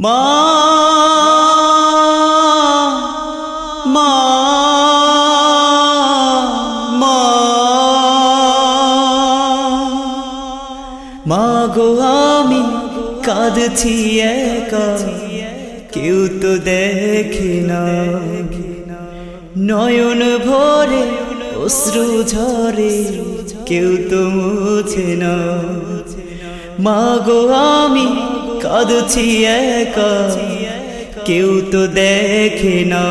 মা মা মা মা গো, আমি কাঁদছি একা। কেউ তো দেখি না। নয়ন ভরে, অশ্রু ঝরে, কেউ তো মুছে না। মা গো, আমি কাঁদছি একা। কেউ তো দেখে না।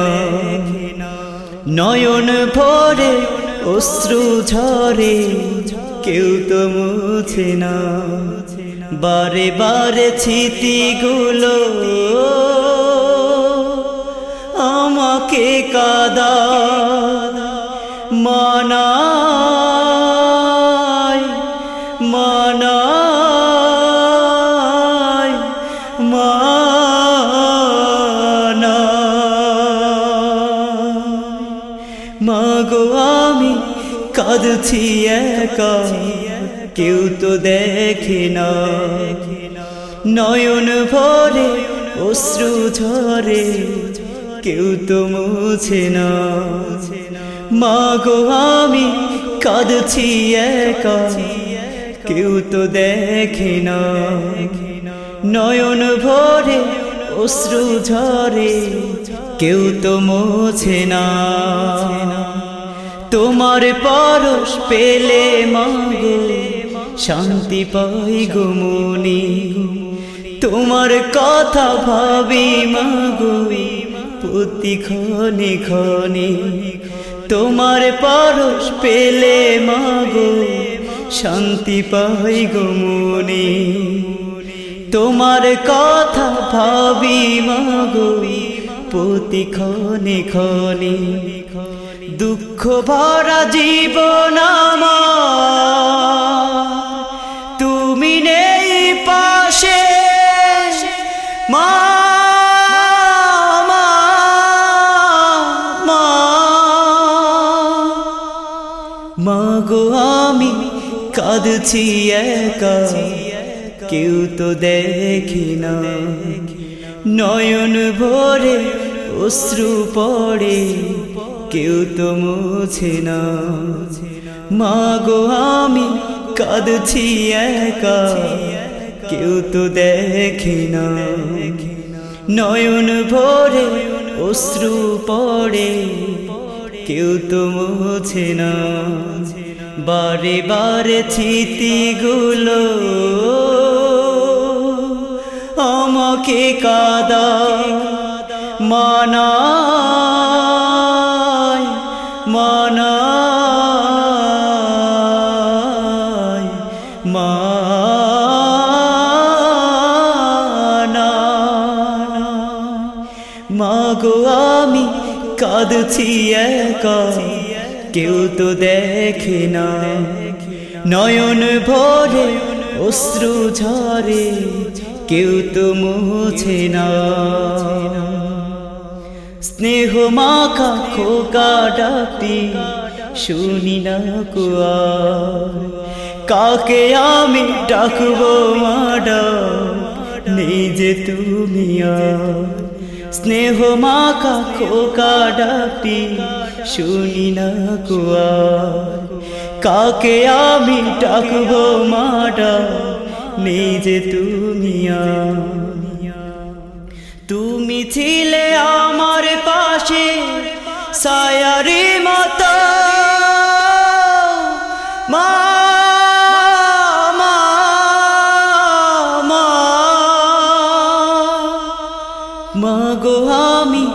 নয়ন ভরে, অশ্রু ঝরে, কেউ তো মুছে না। বারে বারে স্মৃতিগুলো আমাকে কাদা। মানায় মাগো আমি কাঁদছি একা, কেউ তো দেখে না। নয়ন ভরে, অশ্রু ঝরে, কেউ তো মুছে না। মাগো আমি কাঁদছি একা, কেউ তো দেখে না। নয়ন ভরে, অশ্রু ঝরে কেউ তো মোছে না। তোমার পরশ পেলে মাগো, শান্তি পাই গুমনি তোমার কথা ভাবি মাগো, প্রতি খনি খনি তোমার পরশ পেলে মাগো, শান্তি পাই গুমনি তোমার কথা ভাবি মাগো। প্রতি খনি খনি দুঃখ ভরা জীবন তুমি নেই পাশে মা মা, মা। মা গো আমি কাঁদছি একা। কেউ তো দেখি না। নয়ন ভরে অশ্রু পড়ে, কেউ তো মুছে না। মা গো আমি কাঁদছি একা, কেউ তো দেখে না। নয়ন ভরে অশ্রু পড়ে, কেউ তো মুছে না। বারে বারে স্মৃতিগুলো আমাকে কাদা মানায় মানায় মাগো আমি কাঁদছি একা, কেউ তো দেখে না। নয়ন ভরে অশ্রু ঝরে, কেউ তো মুছে না। স্নেহ মাখা খোকা ডাকটি শুনি না কুয়া। কাকে আমি ডাকবো মাডা? নিজে তুমি স্নেহ মাখা খোকা ডাকটি শুনি না কুয়া। কাকে আমি ডাকবো মাডা? নিজে তুমি তুমি ছিলে আমার পাশে সায়ারি মতো। মা মা, মা। মা গো আমি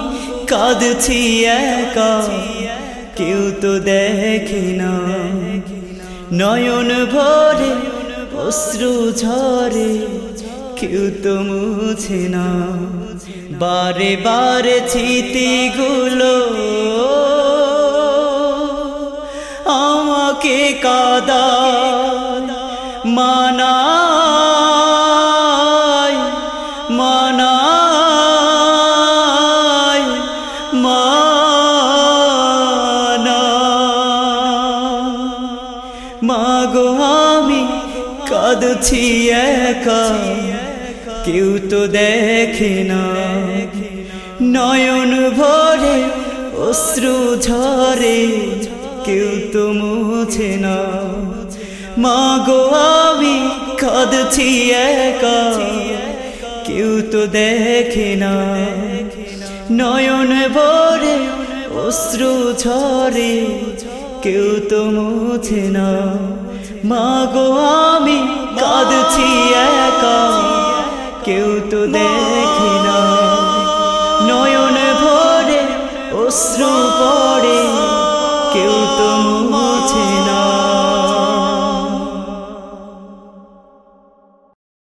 কাঁদছি একা। কেউ তো দেখে না। নয়ন ভরে অশ্রু ঝরে। কেউ তো মুছে না। বারে বারে স্মৃতিগুলো। আমাকে কাদা মানায় মাগো আমি কাঁদছি একা। কেউ তো দেখে না। নয়ন ভরে, অশ্রু ঝরে, কেউ তো মুছে না। মা গো আমি কাঁদছি একা। কেউ তো দেখে না। নয়ন ভরে, অশ্রু ঝরে, কেউ তো মুছে না। মা গো আমি কাঁদছি একা। কেউ তো দেখে না।